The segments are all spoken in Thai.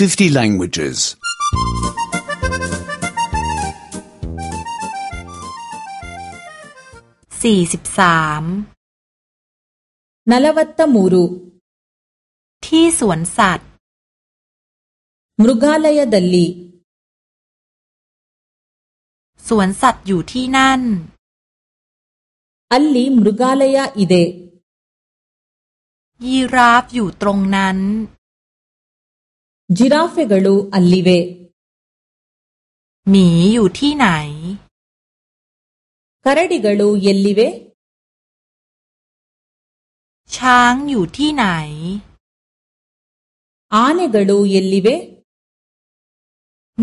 50 languages. 43นลวัตตมูรุที่สวนสัตว์มรุกาลายดัลลีสวนสัตว์อยู่ที่นั่นอัลลีมรุกาลายอิเดยีราฟอยู่ตรงนั้น ಜಿರಾಫೆಗಳು ಅಲ್ಲಿವೆ หมีอยู่ที่ไหน ಕರಡಿಗಳು ಎಲ್ಲಿವೆ ช้างอยู่ที่ไหน ಆನೆಗಳು ಎಲ್ಲಿವೆ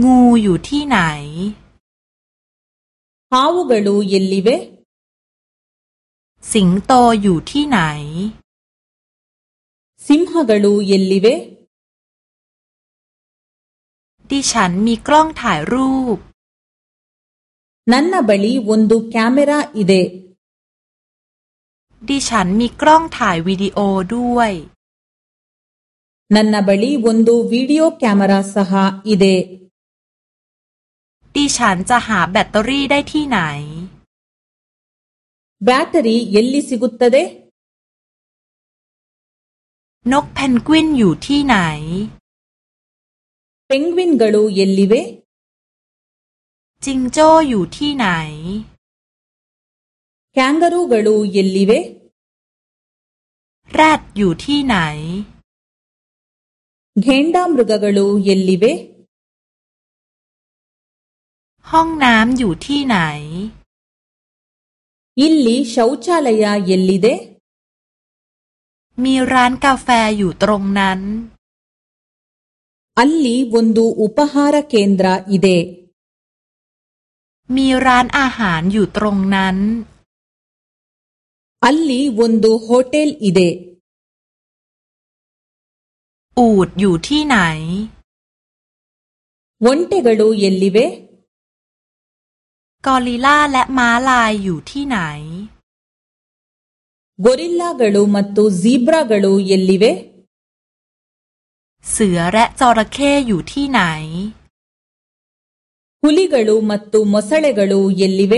งูอยู่ที่ไหน ಹಾವುಗಳು ಎಲ್ಲಿವೆ สิงโตอยู่ที่ไหน ಸಿಂಹಗಳು ಎಲ್ಲಿವೆ ดิฉันมีกล้องถ่ายรูป ನನ್ನ ಬಳಿ ಒಂದು ಕ แคಾ ಮ ม ರ าอีเด ดิฉันมีกล้องถ่ายวิดีโอด้วย นั ನ ್ ನ ಬಳಿ ಒಂದು ವಿಡಿಯೋ ಕ ್ ಯ เมร ರ าสหอีเด ดิฉันจะหาแบตเตอรี่ได้ที่ไหน แบตเตอรี่เยลลิสิกุตเตเด นกเพนกวินอยู่ที่ไหนเพนกวินกัลูเยลลีเวจิงโจ้อยู่ที่ไหน แคนการูกัลูเยลลีเวแรดอยู่ที่ไหนเฮนดามรุกกัลูเยลลีเวห้องน้ำอยู่ที่ไหน อิลลีชาวชาลายาเยลลีเด มีร้านกาแฟอยู่ตรงนั้น ಅಲ್ಲಿ ಒಂದು ಉಪಹಾರ ಕೇಂದ್ರ ಇದೆ มีร้านอาหารอยู่ตรงนั้น ಅಲ್ಲಿ ಒಂದು ಹೋಟೆಲ್ ಇದೆ อูดอยู่ที่ไหน ಒಂಟೆಗಳು ಎಲ್ಲಿವೆ กอริลลาและม้าลายอยู่ที่ไหน ಗೊರಿಲ್ಲಾಗಳು ಮತ್ತು ಜೀಬ್ರಾಗಳು ಎಲ್ಲಿವೆ เสือและจระเข้อยู่ที่ไหนฮุลิกาลูมัตตุมอสซาเลกาลูเยลลิเว